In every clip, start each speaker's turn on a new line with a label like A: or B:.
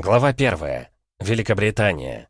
A: Глава 1. Великобритания.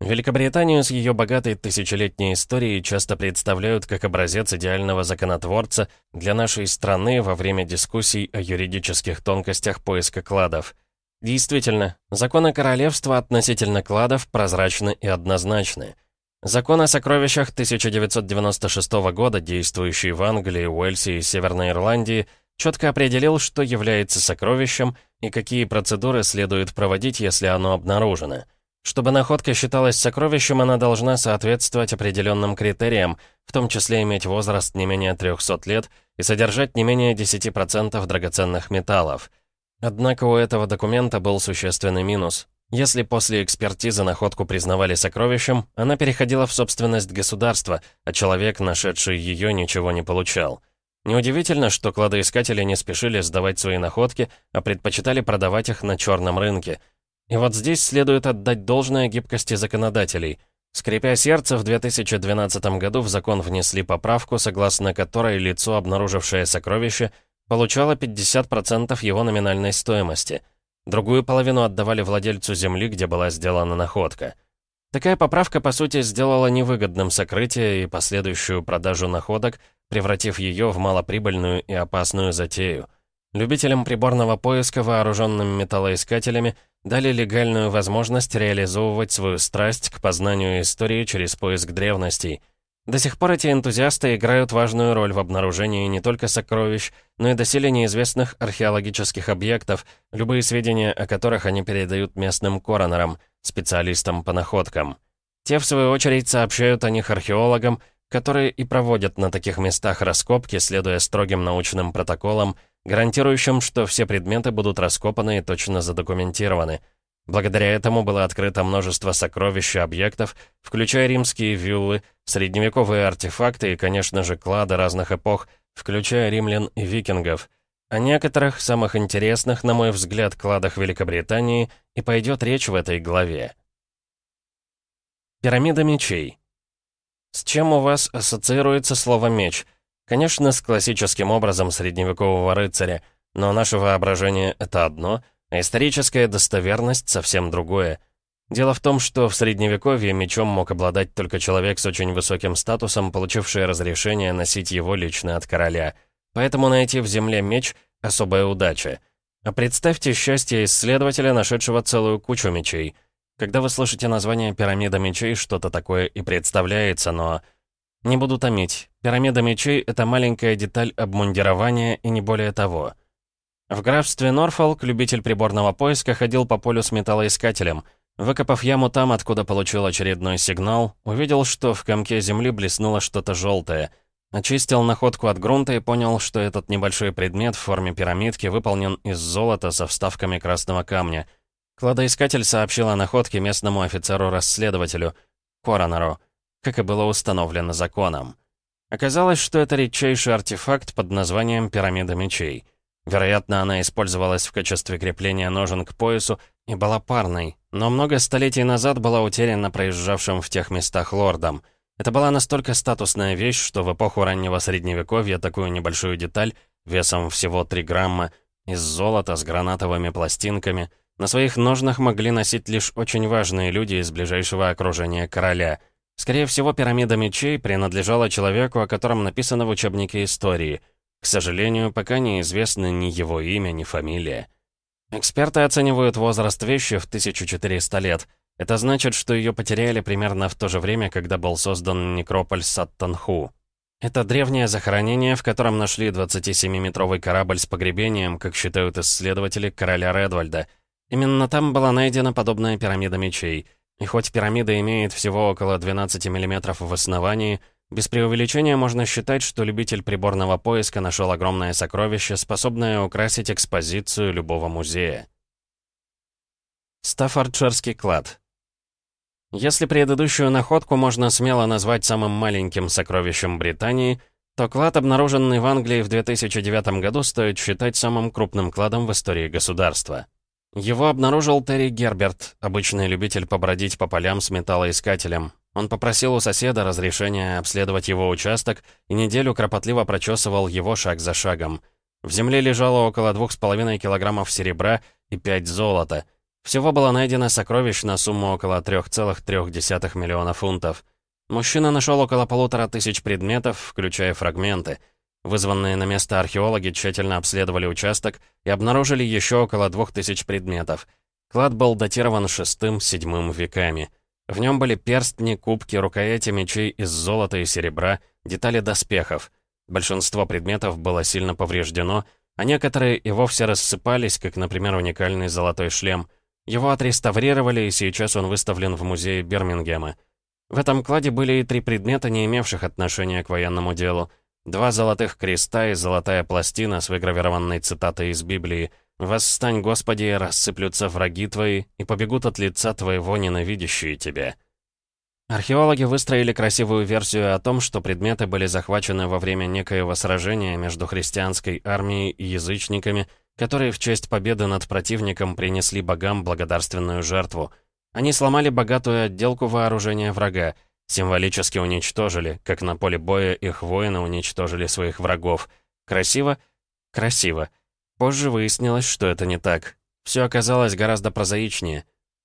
A: Великобританию с ее богатой тысячелетней историей часто представляют как образец идеального законотворца для нашей страны во время дискуссий о юридических тонкостях поиска кладов. Действительно, законы королевства относительно кладов прозрачны и однозначны. Закон о сокровищах 1996 года, действующий в Англии, Уэльсе и Северной Ирландии, четко определил, что является сокровищем и какие процедуры следует проводить, если оно обнаружено. Чтобы находка считалась сокровищем, она должна соответствовать определенным критериям, в том числе иметь возраст не менее 300 лет и содержать не менее 10% драгоценных металлов. Однако у этого документа был существенный минус. Если после экспертизы находку признавали сокровищем, она переходила в собственность государства, а человек, нашедший ее, ничего не получал. Неудивительно, что кладоискатели не спешили сдавать свои находки, а предпочитали продавать их на черном рынке. И вот здесь следует отдать должное гибкости законодателей. Скрипя сердце, в 2012 году в закон внесли поправку, согласно которой лицо, обнаружившее сокровище, получало 50% его номинальной стоимости. Другую половину отдавали владельцу земли, где была сделана находка. Такая поправка, по сути, сделала невыгодным сокрытие и последующую продажу находок, превратив ее в малоприбыльную и опасную затею. Любителям приборного поиска, вооруженным металлоискателями, дали легальную возможность реализовывать свою страсть к познанию истории через поиск древностей. До сих пор эти энтузиасты играют важную роль в обнаружении не только сокровищ, но и доселе неизвестных археологических объектов, любые сведения о которых они передают местным коронерам, специалистам по находкам. Те, в свою очередь, сообщают о них археологам, которые и проводят на таких местах раскопки, следуя строгим научным протоколам, гарантирующим, что все предметы будут раскопаны и точно задокументированы. Благодаря этому было открыто множество сокровищ и объектов, включая римские виллы, средневековые артефакты и, конечно же, клады разных эпох, включая римлян и викингов. О некоторых, самых интересных, на мой взгляд, кладах Великобритании и пойдет речь в этой главе. Пирамида мечей. С чем у вас ассоциируется слово «меч»? Конечно, с классическим образом средневекового рыцаря, но наше воображение — это одно, а историческая достоверность — совсем другое. Дело в том, что в Средневековье мечом мог обладать только человек с очень высоким статусом, получивший разрешение носить его лично от короля. Поэтому найти в земле меч — особая удача. А представьте счастье исследователя, нашедшего целую кучу мечей — когда вы слышите название «Пирамида мечей», что-то такое и представляется, но... Не буду томить. Пирамида мечей — это маленькая деталь обмундирования и не более того. В графстве Норфолк любитель приборного поиска ходил по полю с металлоискателем. Выкопав яму там, откуда получил очередной сигнал, увидел, что в комке земли блеснуло что-то желтое. Очистил находку от грунта и понял, что этот небольшой предмет в форме пирамидки выполнен из золота со вставками красного камня — Кладоискатель сообщил о находке местному офицеру-расследователю, Коронеру, как и было установлено законом. Оказалось, что это редчайший артефакт под названием «Пирамида мечей». Вероятно, она использовалась в качестве крепления ножен к поясу и была парной, но много столетий назад была утеряна проезжавшим в тех местах лордом. Это была настолько статусная вещь, что в эпоху раннего средневековья такую небольшую деталь, весом всего 3 грамма, из золота с гранатовыми пластинками, на своих ножнах могли носить лишь очень важные люди из ближайшего окружения короля. Скорее всего, пирамида мечей принадлежала человеку, о котором написано в учебнике истории. К сожалению, пока неизвестны ни его имя, ни фамилия. Эксперты оценивают возраст вещи в 1400 лет. Это значит, что ее потеряли примерно в то же время, когда был создан некрополь Саттанху. Это древнее захоронение, в котором нашли 27-метровый корабль с погребением, как считают исследователи короля Редвальда — Именно там была найдена подобная пирамида мечей. И хоть пирамида имеет всего около 12 мм в основании, без преувеличения можно считать, что любитель приборного поиска нашел огромное сокровище, способное украсить экспозицию любого музея. Стаффордширский клад. Если предыдущую находку можно смело назвать самым маленьким сокровищем Британии, то клад, обнаруженный в Англии в 2009 году, стоит считать самым крупным кладом в истории государства. Его обнаружил Терри Герберт, обычный любитель побродить по полям с металлоискателем. Он попросил у соседа разрешения обследовать его участок и неделю кропотливо прочесывал его шаг за шагом. В земле лежало около 2,5 килограммов серебра и 5 золота. Всего было найдено сокровищ на сумму около 3,3 миллиона фунтов. Мужчина нашел около полутора тысяч предметов, включая фрагменты. Вызванные на место археологи тщательно обследовали участок и обнаружили еще около двух тысяч предметов. Клад был датирован шестым-седьмым веками. В нем были перстни, кубки, рукояти мечей из золота и серебра, детали доспехов. Большинство предметов было сильно повреждено, а некоторые и вовсе рассыпались, как, например, уникальный золотой шлем. Его отреставрировали, и сейчас он выставлен в музее Бирмингема. В этом кладе были и три предмета, не имевших отношения к военному делу. Два золотых креста и золотая пластина с выгравированной цитатой из Библии «Восстань, Господи, и рассыплются враги твои, и побегут от лица твоего ненавидящие тебя». Археологи выстроили красивую версию о том, что предметы были захвачены во время некоего сражения между христианской армией и язычниками, которые в честь победы над противником принесли богам благодарственную жертву. Они сломали богатую отделку вооружения врага, Символически уничтожили, как на поле боя их воины уничтожили своих врагов. Красиво? Красиво. Позже выяснилось, что это не так. Все оказалось гораздо прозаичнее.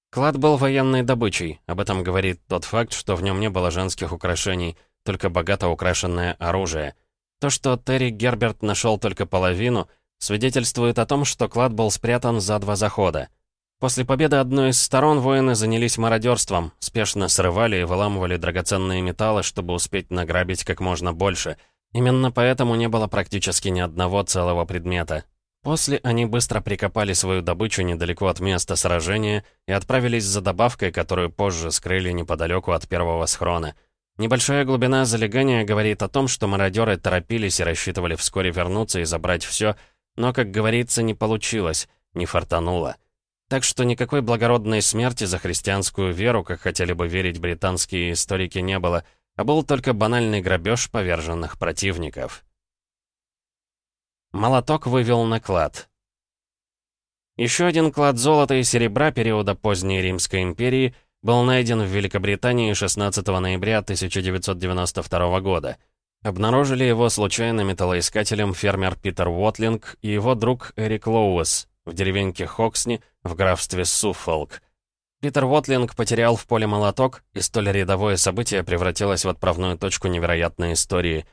A: Клад был военной добычей, об этом говорит тот факт, что в нем не было женских украшений, только богато украшенное оружие. То, что Терри Герберт нашел только половину, свидетельствует о том, что клад был спрятан за два захода. После победы одной из сторон воины занялись мародерством, спешно срывали и выламывали драгоценные металлы, чтобы успеть награбить как можно больше. Именно поэтому не было практически ни одного целого предмета. После они быстро прикопали свою добычу недалеко от места сражения и отправились за добавкой, которую позже скрыли неподалеку от первого схрона. Небольшая глубина залегания говорит о том, что мародеры торопились и рассчитывали вскоре вернуться и забрать все, но, как говорится, не получилось, не фартануло. Так что никакой благородной смерти за христианскую веру, как хотели бы верить британские историки, не было, а был только банальный грабеж поверженных противников. Молоток вывел на клад. Еще один клад золота и серебра периода поздней Римской империи был найден в Великобритании 16 ноября 1992 года. Обнаружили его случайно металлоискателем фермер Питер Уотлинг и его друг Эрик Лоуэс, в деревеньке Хоксни в графстве Суффолк. Питер Уотлинг потерял в поле молоток, и столь рядовое событие превратилось в отправную точку невероятной истории.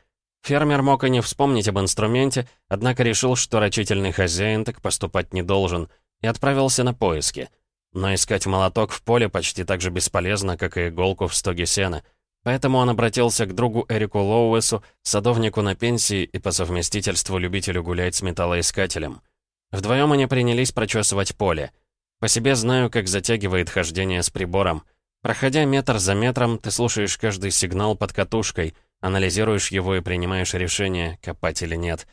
A: Фермер мог и не вспомнить об инструменте, однако решил, что рачительный хозяин так поступать не должен, и отправился на поиски. Но искать молоток в поле почти так же бесполезно, как и иголку в стоге сена. Поэтому он обратился к другу Эрику Лоуэсу, садовнику на пенсии и по совместительству любителю гулять с металлоискателем. Вдвоем они принялись прочесывать поле. По себе знаю, как затягивает хождение с прибором. Проходя метр за метром, ты слушаешь каждый сигнал под катушкой, анализируешь его и принимаешь решение, копать или нет.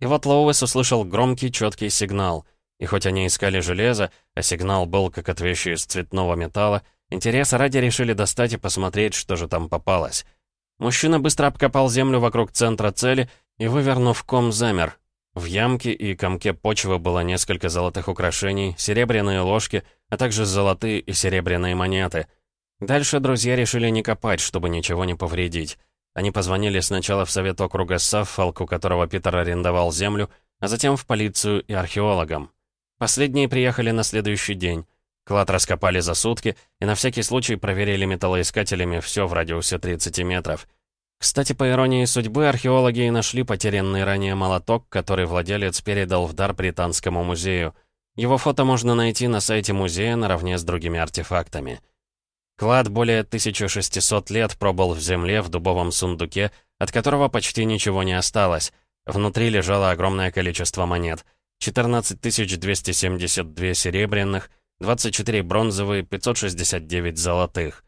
A: И вот Лоуэс услышал громкий, четкий сигнал. И хоть они искали железо, а сигнал был как от вещи из цветного металла, интереса ради решили достать и посмотреть, что же там попалось. Мужчина быстро обкопал землю вокруг центра цели и, вывернув ком, замер, в ямке и комке почвы было несколько золотых украшений, серебряные ложки, а также золотые и серебряные монеты. Дальше друзья решили не копать, чтобы ничего не повредить. Они позвонили сначала в совет округа Саффолк, у которого Питер арендовал землю, а затем в полицию и археологам. Последние приехали на следующий день. Клад раскопали за сутки и на всякий случай проверили металлоискателями все в радиусе 30 метров — кстати, по иронии судьбы, археологи и нашли потерянный ранее молоток, который владелец передал в дар Британскому музею. Его фото можно найти на сайте музея наравне с другими артефактами. Клад более 1600 лет пробыл в земле в дубовом сундуке, от которого почти ничего не осталось. Внутри лежало огромное количество монет. 14 272 серебряных, 24 бронзовые, 569 золотых.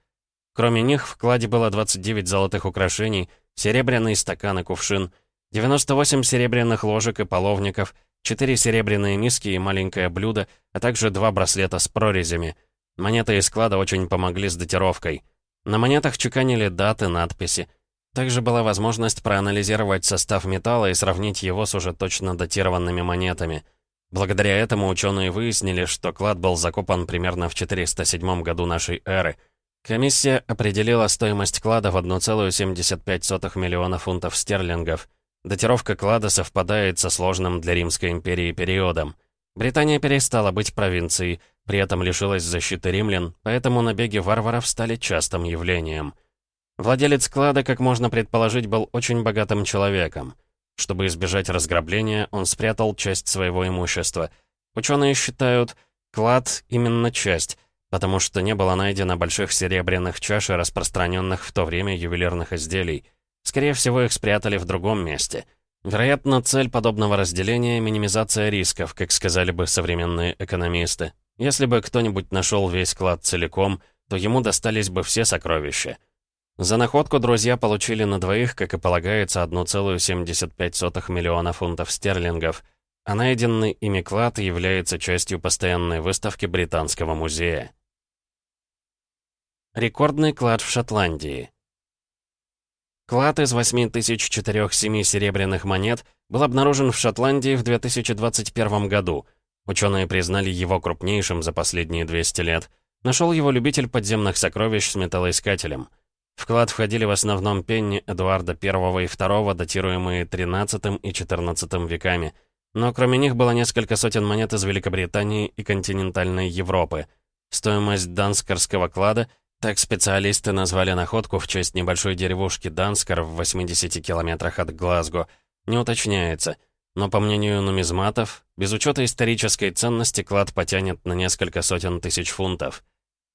A: Кроме них в кладе было 29 золотых украшений, серебряный стакан и кувшин, 98 серебряных ложек и половников, 4 серебряные миски и маленькое блюдо, а также два браслета с прорезями. Монеты из склада очень помогли с датировкой. На монетах чеканили даты, надписи. Также была возможность проанализировать состав металла и сравнить его с уже точно датированными монетами. Благодаря этому ученые выяснили, что клад был закопан примерно в 407 году нашей эры — Комиссия определила стоимость клада в 1,75 миллиона фунтов стерлингов. Датировка клада совпадает со сложным для Римской империи периодом. Британия перестала быть провинцией, при этом лишилась защиты римлян, поэтому набеги варваров стали частым явлением. Владелец клада, как можно предположить, был очень богатым человеком. Чтобы избежать разграбления, он спрятал часть своего имущества. Ученые считают, клад именно часть, потому что не было найдено больших серебряных чаш, распространенных в то время ювелирных изделий. Скорее всего, их спрятали в другом месте. Вероятно, цель подобного разделения — минимизация рисков, как сказали бы современные экономисты. Если бы кто-нибудь нашел весь клад целиком, то ему достались бы все сокровища. За находку друзья получили на двоих, как и полагается, 1,75 миллиона фунтов стерлингов, а найденный ими клад является частью постоянной выставки Британского музея. Рекордный клад в Шотландии. Клад из 8047 серебряных монет был обнаружен в Шотландии в 2021 году. Ученые признали его крупнейшим за последние 200 лет. Нашел его любитель подземных сокровищ с металлоискателем. В клад входили в основном пенни Эдуарда I и II, датируемые XIII и XIV веками. Но кроме них было несколько сотен монет из Великобритании и континентальной Европы. Стоимость данскарского клада — так специалисты назвали находку в честь небольшой деревушки Данскар в 80 километрах от Глазго. Не уточняется. Но, по мнению нумизматов, без учета исторической ценности клад потянет на несколько сотен тысяч фунтов.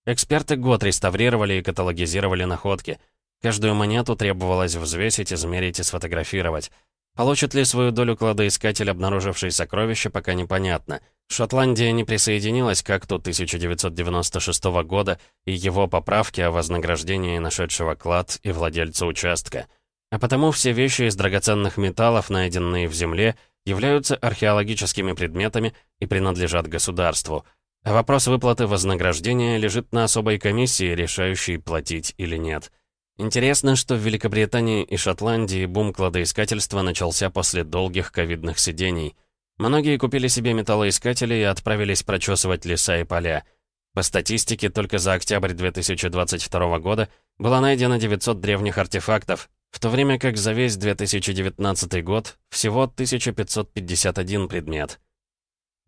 A: Эксперты год реставрировали и каталогизировали находки. Каждую монету требовалось взвесить, измерить и сфотографировать. Получит ли свою долю кладоискатель, обнаруживший сокровища, пока непонятно. Шотландия не присоединилась к акту 1996 года и его поправки о вознаграждении нашедшего клад и владельца участка. А потому все вещи из драгоценных металлов, найденные в земле, являются археологическими предметами и принадлежат государству. А вопрос выплаты вознаграждения лежит на особой комиссии, решающей платить или нет. Интересно, что в Великобритании и Шотландии бум кладоискательства начался после долгих ковидных сидений. Многие купили себе металлоискатели и отправились прочесывать леса и поля. По статистике, только за октябрь 2022 года было найдено 900 древних артефактов, в то время как за весь 2019 год всего 1551 предмет.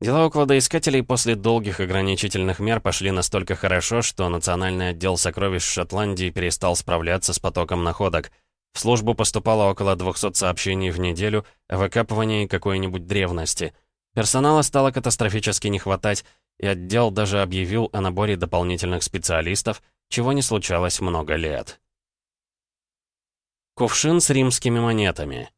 A: Дела у кладоискателей после долгих ограничительных мер пошли настолько хорошо, что Национальный отдел сокровищ Шотландии перестал справляться с потоком находок. В службу поступало около 200 сообщений в неделю о выкапывании какой-нибудь древности. Персонала стало катастрофически не хватать, и отдел даже объявил о наборе дополнительных специалистов, чего не случалось много лет. Кувшин с римскими монетами.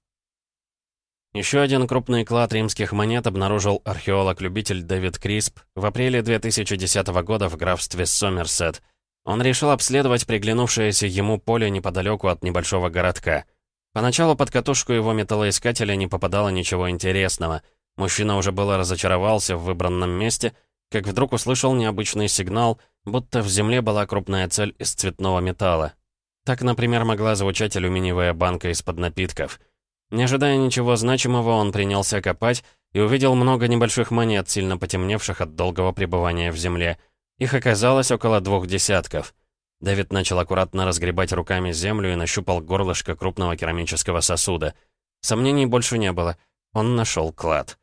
A: Еще один крупный клад римских монет обнаружил археолог-любитель Дэвид Крисп в апреле 2010 года в графстве Сомерсет. Он решил обследовать приглянувшееся ему поле неподалеку от небольшого городка. Поначалу под катушку его металлоискателя не попадало ничего интересного. Мужчина уже было разочаровался в выбранном месте, как вдруг услышал необычный сигнал, будто в земле была крупная цель из цветного металла. Так, например, могла звучать алюминиевая банка из-под напитков — не ожидая ничего значимого, он принялся копать и увидел много небольших монет, сильно потемневших от долгого пребывания в земле. Их оказалось около двух десятков. Дэвид начал аккуратно разгребать руками землю и нащупал горлышко крупного керамического сосуда. Сомнений больше не было. Он нашел клад.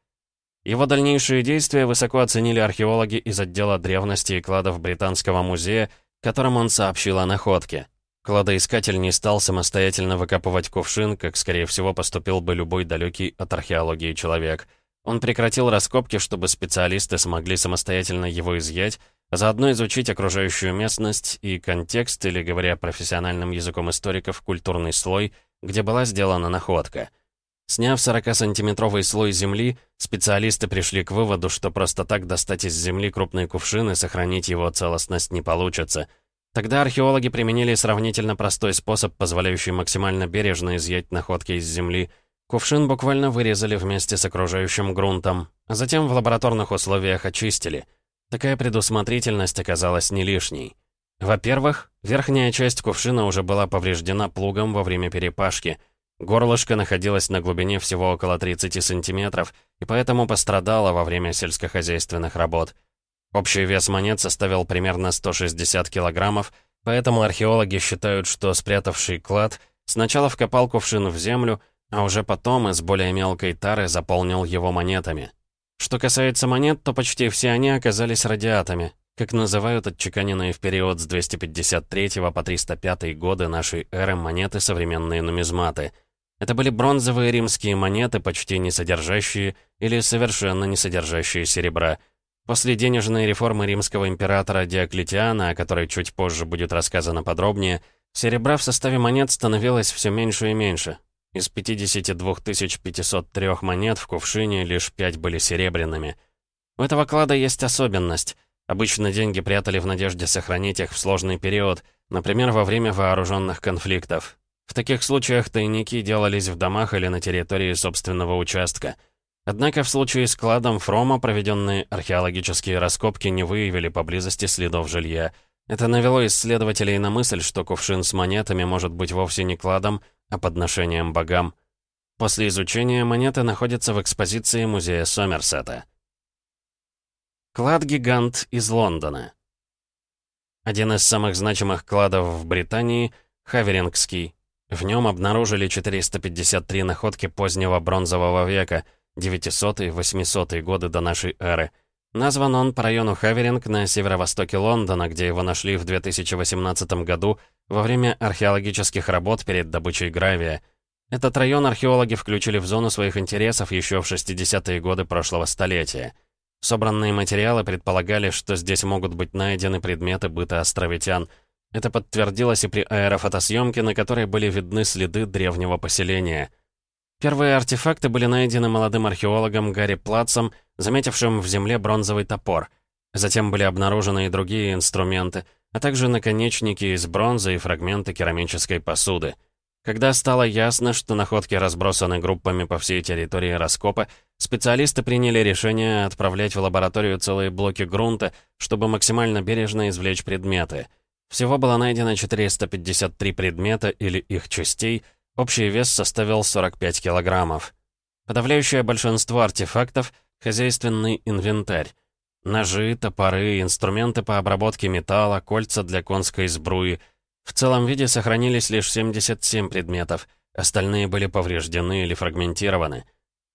A: Его дальнейшие действия высоко оценили археологи из отдела древности и кладов Британского музея, которым он сообщил о находке. Кладоискатель не стал самостоятельно выкапывать кувшин, как, скорее всего, поступил бы любой далекий от археологии человек. Он прекратил раскопки, чтобы специалисты смогли самостоятельно его изъять, а заодно изучить окружающую местность и контекст, или, говоря профессиональным языком историков, культурный слой, где была сделана находка. Сняв 40-сантиметровый слой земли, специалисты пришли к выводу, что просто так достать из земли крупный кувшин и сохранить его целостность не получится — Тогда археологи применили сравнительно простой способ, позволяющий максимально бережно изъять находки из земли. Кувшин буквально вырезали вместе с окружающим грунтом, а затем в лабораторных условиях очистили. Такая предусмотрительность оказалась не лишней. Во-первых, верхняя часть кувшина уже была повреждена плугом во время перепашки. Горлышко находилось на глубине всего около 30 сантиметров, и поэтому пострадало во время сельскохозяйственных работ. Общий вес монет составил примерно 160 килограммов, поэтому археологи считают, что спрятавший клад сначала вкопал кувшин в землю, а уже потом из более мелкой тары заполнил его монетами. Что касается монет, то почти все они оказались радиатами, как называют отчеканенные в период с 253 по 305 годы нашей эры монеты современные нумизматы. Это были бронзовые римские монеты, почти не содержащие или совершенно не содержащие серебра. После денежной реформы римского императора Диоклетиана, о которой чуть позже будет рассказано подробнее, серебра в составе монет становилось все меньше и меньше. Из 52 503 монет в кувшине лишь 5 были серебряными. У этого клада есть особенность — Обычно деньги прятали в надежде сохранить их в сложный период, например, во время вооруженных конфликтов. В таких случаях тайники делались в домах или на территории собственного участка. Однако в случае с кладом Фрома проведенные археологические раскопки не выявили поблизости следов жилья. Это навело исследователей на мысль, что кувшин с монетами может быть вовсе не кладом, а подношением богам. После изучения монеты находятся в экспозиции музея Сомерсета. Клад-гигант из Лондона. Один из самых значимых кладов в Британии — Хаверингский. В нем обнаружили 453 находки позднего бронзового века, 900-800 годы до нашей эры. Назван он по району Хаверинг на северо-востоке Лондона, где его нашли в 2018 году во время археологических работ перед добычей гравия. Этот район археологи включили в зону своих интересов еще в 60-е годы прошлого столетия. Собранные материалы предполагали, что здесь могут быть найдены предметы быта островитян. Это подтвердилось и при аэрофотосъемке, на которой были видны следы древнего поселения. Первые артефакты были найдены молодым археологом Гарри Платцем, заметившим в земле бронзовый топор. Затем были обнаружены и другие инструменты, а также наконечники из бронзы и фрагменты керамической посуды. Когда стало ясно, что находки разбросаны группами по всей территории раскопа, специалисты приняли решение отправлять в лабораторию целые блоки грунта, чтобы максимально бережно извлечь предметы. Всего было найдено 453 предмета или их частей, общий вес составил 45 килограммов. Подавляющее большинство артефактов — хозяйственный инвентарь. Ножи, топоры, инструменты по обработке металла, кольца для конской сбруи — в целом виде сохранились лишь 77 предметов, остальные были повреждены или фрагментированы.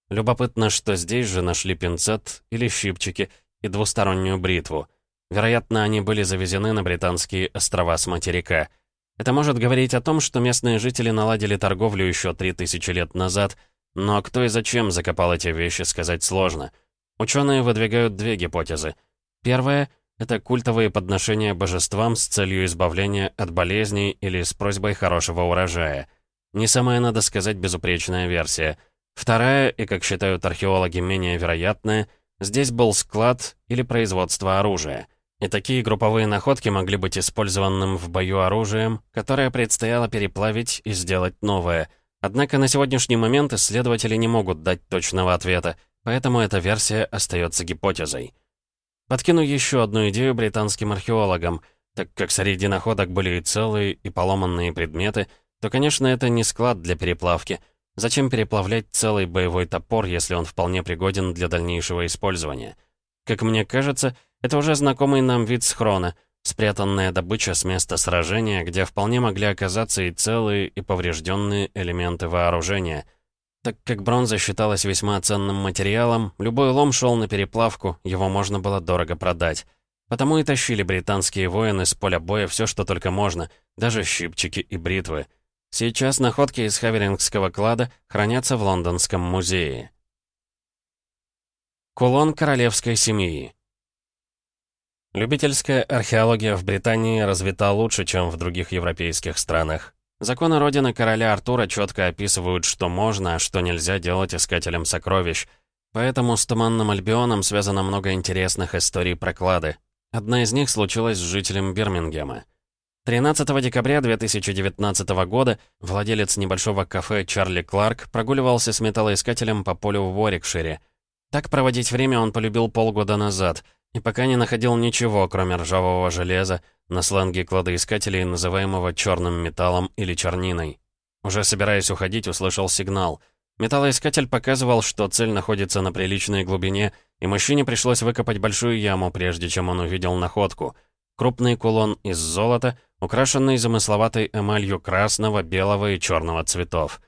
A: Любопытно, что здесь же нашли пинцет или щипчики и двустороннюю бритву. Вероятно, они были завезены на британские острова с материка. Это может говорить о том, что местные жители наладили торговлю еще 3000 лет назад, но кто и зачем закопал эти вещи, сказать сложно. Ученые выдвигают две гипотезы. Первая — это культовые подношения божествам с целью избавления от болезней или с просьбой хорошего урожая. Не самая, надо сказать, безупречная версия. Вторая, и, как считают археологи, менее вероятная, здесь был склад или производство оружия. И такие групповые находки могли быть использованным в бою оружием, которое предстояло переплавить и сделать новое. Однако на сегодняшний момент исследователи не могут дать точного ответа, поэтому эта версия остается гипотезой. Подкину еще одну идею британским археологам. Так как среди находок были и целые, и поломанные предметы, то, конечно, это не склад для переплавки. Зачем переплавлять целый боевой топор, если он вполне пригоден для дальнейшего использования? Как мне кажется, это уже знакомый нам вид схрона, спрятанная добыча с места сражения, где вполне могли оказаться и целые, и поврежденные элементы вооружения — так как бронза считалась весьма ценным материалом, любой лом шел на переплавку, его можно было дорого продать. Потому и тащили британские воины с поля боя все, что только можно, даже щипчики и бритвы. Сейчас находки из Хаверингского клада хранятся в Лондонском музее. Кулон королевской семьи Любительская археология в Британии развита лучше, чем в других европейских странах. Законы Родины короля Артура четко описывают, что можно, а что нельзя делать искателям сокровищ. Поэтому с Туманным Альбионом связано много интересных историй про клады. Одна из них случилась с жителем Бирмингема. 13 декабря 2019 года владелец небольшого кафе Чарли Кларк прогуливался с металлоискателем по полю в Уорикшире. Так проводить время он полюбил полгода назад, и пока не находил ничего, кроме ржавого железа, на сленге кладоискателей, называемого черным металлом или черниной. Уже собираясь уходить, услышал сигнал. Металлоискатель показывал, что цель находится на приличной глубине, и мужчине пришлось выкопать большую яму, прежде чем он увидел находку. Крупный кулон из золота, украшенный замысловатой эмалью красного, белого и черного цветов.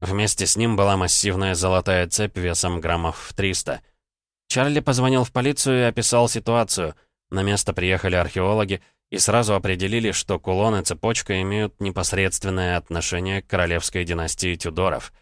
A: Вместе с ним была массивная золотая цепь весом граммов в 300. Чарли позвонил в полицию и описал ситуацию. На место приехали археологи и сразу определили, что кулон и цепочка имеют непосредственное отношение к королевской династии Тюдоров.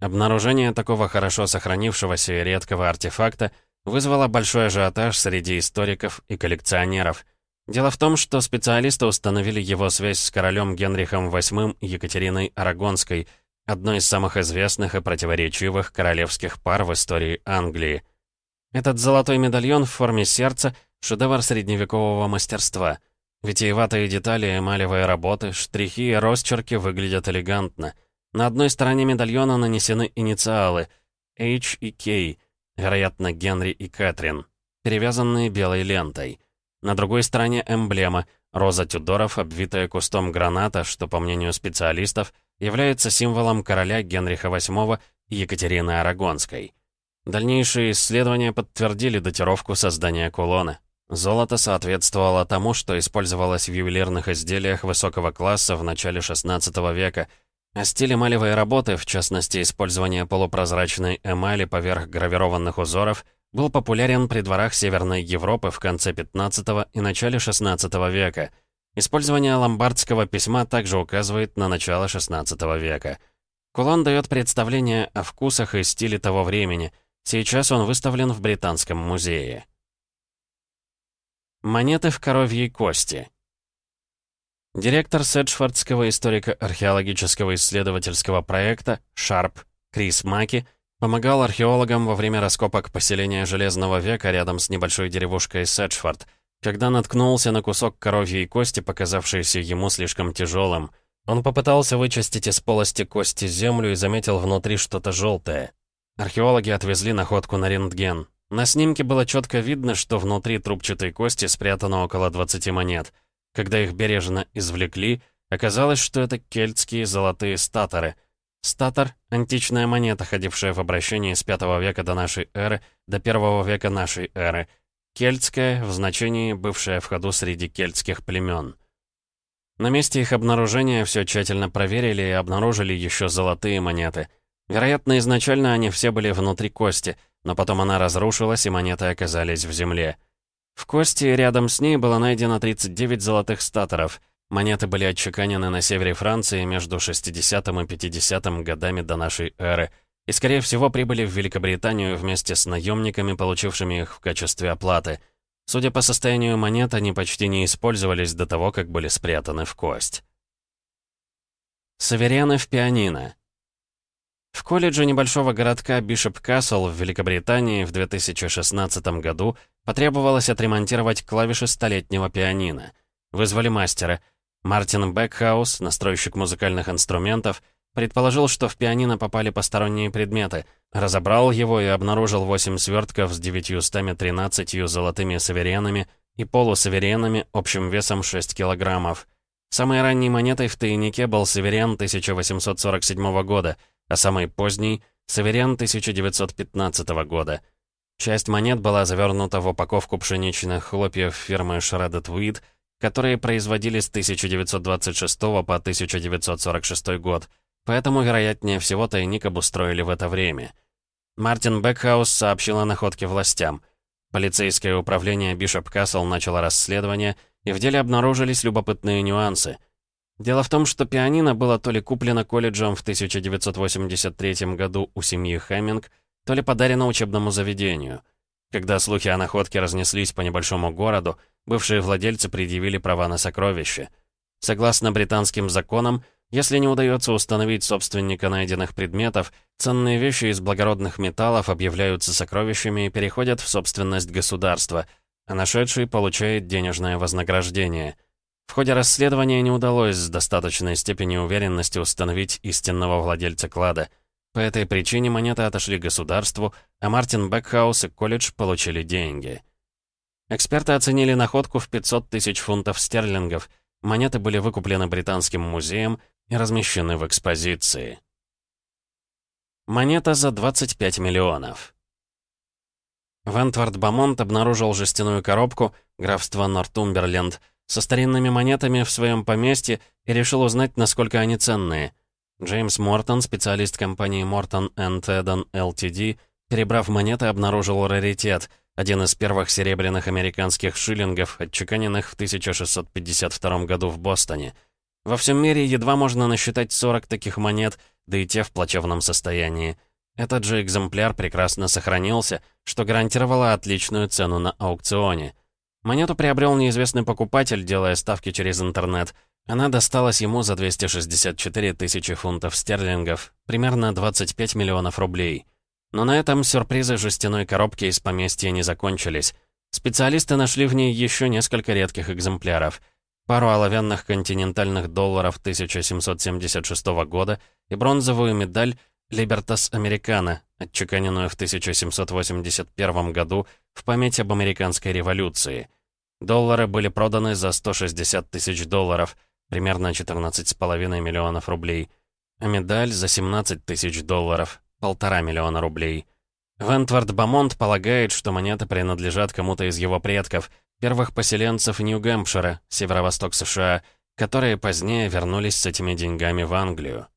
A: Обнаружение такого хорошо сохранившегося и редкого артефакта вызвало большой ажиотаж среди историков и коллекционеров. Дело в том, что специалисты установили его связь с королем Генрихом VIII Екатериной Арагонской, одной из самых известных и противоречивых королевских пар в истории Англии. Этот золотой медальон в форме сердца — шедевр средневекового мастерства. Витиеватые детали, эмалевые работы, штрихи и росчерки выглядят элегантно. На одной стороне медальона нанесены инициалы H и K, вероятно, Генри и Кэтрин, перевязанные белой лентой. На другой стороне эмблема — роза Тюдоров, обвитая кустом граната, что, по мнению специалистов, является символом короля Генриха VIII и Екатерины Арагонской. Дальнейшие исследования подтвердили датировку создания кулона. Золото соответствовало тому, что использовалось в ювелирных изделиях высокого класса в начале XVI века, а стиль эмалевой работы, в частности использование полупрозрачной эмали поверх гравированных узоров, был популярен при дворах Северной Европы в конце XV и начале XVI века. Использование ломбардского письма также указывает на начало XVI века. Кулон дает представление о вкусах и стиле того времени – Сейчас он выставлен в Британском музее. Монеты в коровьей кости. Директор Седжфордского историко-археологического исследовательского проекта «Шарп» Крис Маки помогал археологам во время раскопок поселения Железного века рядом с небольшой деревушкой Седжфорд, когда наткнулся на кусок коровьей кости, показавшийся ему слишком тяжелым. Он попытался вычистить из полости кости землю и заметил внутри что-то желтое. Археологи отвезли находку на рентген. На снимке было четко видно, что внутри трубчатой кости спрятано около 20 монет. Когда их бережно извлекли, оказалось, что это кельтские золотые статоры. Статор — античная монета, ходившая в обращении с 5 века до нашей эры до 1 века нашей эры. Кельтская, в значении бывшая в ходу среди кельтских племен. На месте их обнаружения все тщательно проверили и обнаружили еще золотые монеты — Вероятно, изначально они все были внутри кости, но потом она разрушилась, и монеты оказались в земле. В кости рядом с ней было найдено 39 золотых статоров. Монеты были отчеканены на севере Франции между 60 и 50 годами до нашей эры, и, скорее всего, прибыли в Великобританию вместе с наемниками, получившими их в качестве оплаты. Судя по состоянию монет, они почти не использовались до того, как были спрятаны в кость. Саверяны в пианино. В колледже небольшого городка Бишоп Касл в Великобритании в 2016 году потребовалось отремонтировать клавиши столетнего пианино. Вызвали мастера. Мартин Бекхаус, настройщик музыкальных инструментов, предположил, что в пианино попали посторонние предметы, разобрал его и обнаружил 8 свертков с 913 золотыми саверенами и полусаверенами общим весом 6 килограммов. Самой ранней монетой в тайнике был саверен 1847 года — а самый поздний — Саверян 1915 года. Часть монет была завернута в упаковку пшеничных хлопьев фирмы Shredded Wheat, которые производились с 1926 по 1946 год, поэтому, вероятнее всего, тайник обустроили в это время. Мартин Бекхаус сообщил о находке властям. Полицейское управление Бишоп Касл начало расследование, и в деле обнаружились любопытные нюансы — Дело в том, что пианино было то ли куплено колледжем в 1983 году у семьи Хэмминг, то ли подарено учебному заведению. Когда слухи о находке разнеслись по небольшому городу, бывшие владельцы предъявили права на сокровища. Согласно британским законам, если не удается установить собственника найденных предметов, ценные вещи из благородных металлов объявляются сокровищами и переходят в собственность государства, а нашедший получает денежное вознаграждение. В ходе расследования не удалось с достаточной степенью уверенности установить истинного владельца клада. По этой причине монеты отошли государству, а Мартин Бекхаус и колледж получили деньги. Эксперты оценили находку в 500 тысяч фунтов стерлингов. Монеты были выкуплены британским музеем и размещены в экспозиции. Монета за 25 миллионов. Вентвард Бамонт обнаружил жестяную коробку графства Нортумберленд — со старинными монетами в своем поместье и решил узнать, насколько они ценные. Джеймс Мортон, специалист компании Morton Teddon Ltd., перебрав монеты, обнаружил раритет — один из первых серебряных американских шиллингов, отчеканенных в 1652 году в Бостоне. Во всем мире едва можно насчитать 40 таких монет, да и те в плачевном состоянии. Этот же экземпляр прекрасно сохранился, что гарантировало отличную цену на аукционе. Монету приобрел неизвестный покупатель, делая ставки через интернет. Она досталась ему за 264 тысячи фунтов стерлингов, примерно 25 миллионов рублей. Но на этом сюрпризы жестяной коробки из поместья не закончились. Специалисты нашли в ней еще несколько редких экземпляров. Пару оловянных континентальных долларов 1776 года и бронзовую медаль «Либертас Американо», отчеканенную в 1781 году в память об американской революции. Доллары были проданы за 160 тысяч долларов, примерно 14,5 миллионов рублей, а медаль за 17 тысяч долларов, полтора миллиона рублей. Вентвард Бамонт полагает, что монеты принадлежат кому-то из его предков, первых поселенцев Нью-Гэмпшира, северо-восток США, которые позднее вернулись с этими деньгами в Англию.